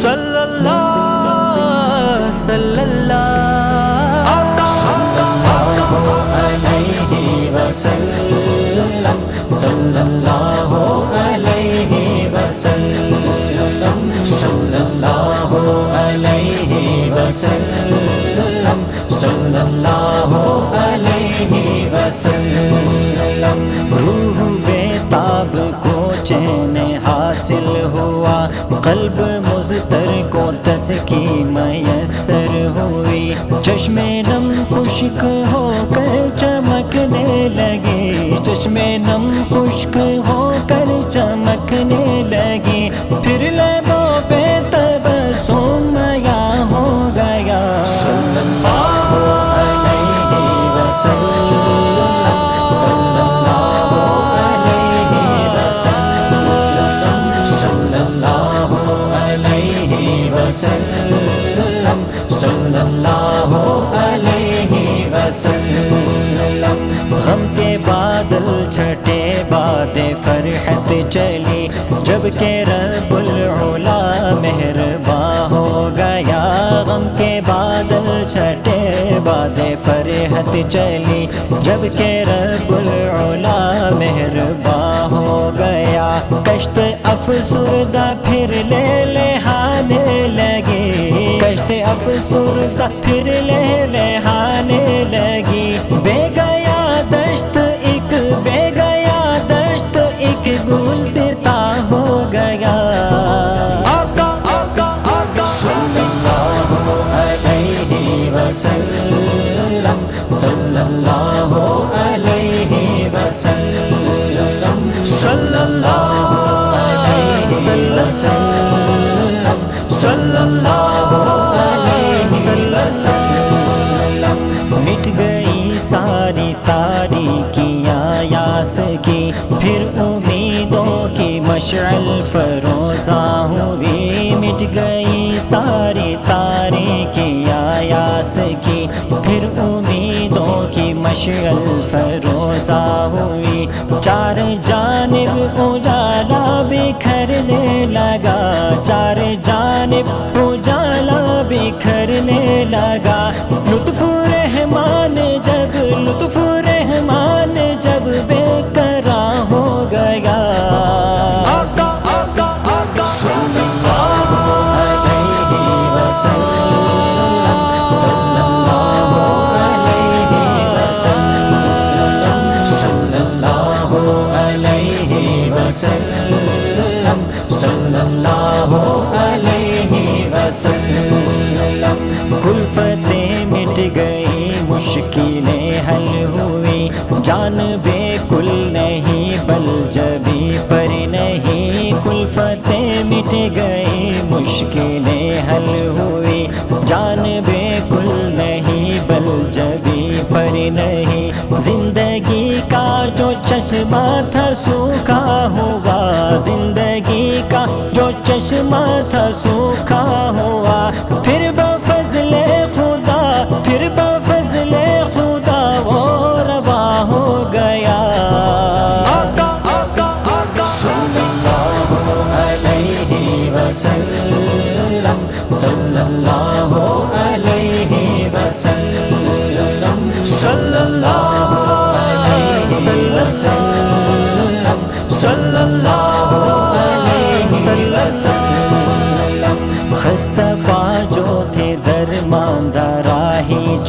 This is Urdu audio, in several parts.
صلی اللہ صلی اللہ علیہ وسلم صلی اللہ علیہ وسلم صلی اللہ علیہ وسلم صلی اللہ علیہ وسلم روح بے تاب کو چین حاصل ہوا، قلب تسکی میسر ہوئی۔ چشم نم خشک ہو کر چمکنے لگی چشم نم خشک غم کے بادل چھٹے باد فرحت چلی جبکہ رب العلا مہرباں ہو گیا، غم کے بادل چھٹے باد فرحت چلی جبکہ رب العلا مہرباں ہو گیا، کشت افسردہ پھر لے لہانے لگی کشت افسردہ پھر لے وسلم صلی اللہ علیہ وسلم صلی اللہ علیہ وسلم صلی اللہ علیہ وسلم مٹ گئی ساری تاریکیاں یاس کی پھر امیدوں کی مشعل فروزاں ہوئی مٹ گئی ساری تاریکیاں کی مشعل ہوئی۔ چار جانب اجالا بکھرنے لگا۔ چار جانب اجالا بکھرنے لگا۔ لطف رحمان جب لطف وسلم کلفتیں مٹ گئی، مشکلیں حل ہوئی جان بے کل نہیں، بل جبی پر نہیں۔ کلفتیں مٹ گئی، مشکلیں حل ہوئی جان بے کل نہیں، بل جبی پر نہیں۔ زندگی کا جو چشمہ تھا، سوکھا ہوا زندگی کا جو چشمہ تھا، سوکھا ہوا پھر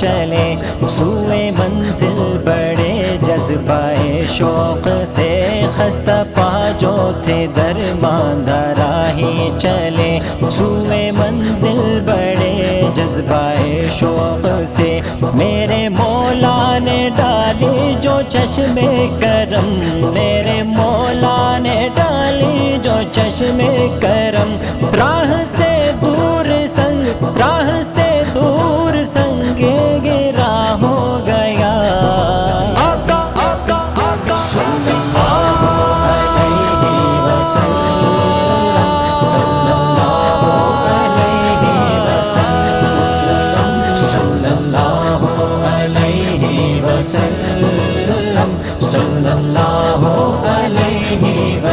چلے، سوئے منزل بڑے جذبہ شوق سے خستہ پا جو تھے درماندہ راہی چلے۔ سوئے منزل بڑے جذبہ شوق سے میرے مولا نے ڈالی جو چشم کرم۔ میرے مولا نے ڈالی جو چشم کرم۔ راہ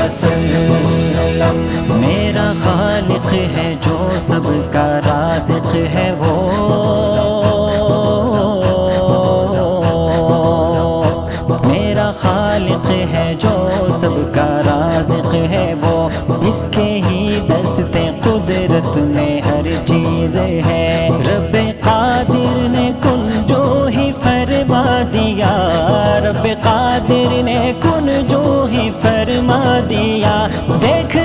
علیہ وسلم میرا خالق ہے جو سب کا رازق ہے وہ۔ میرا خالق ہے جو سب کا رازق ہے وہ۔ اس کے ہی دست قدرت میں ہر چیز ہے۔ رب قادر نے کن جو ہی فرما دیا۔ رب قادر نے کن جو دیا دیکھ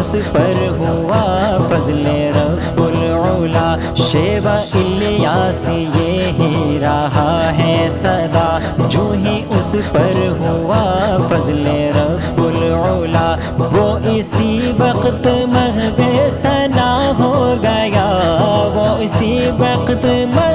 اس پر ہوا فضل رب العلا شیوا الیاس، یہی رہا ہے صدا۔ جو ہی اس پر ہوا فضل رب العلا، وہ اسی وقت محو سنا ہو گیا۔ وہ اسی وقت محو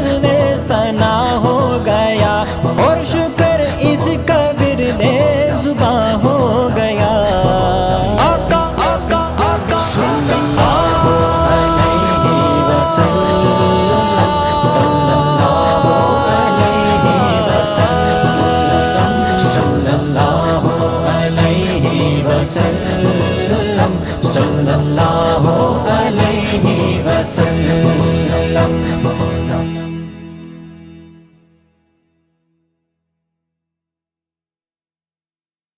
وسلم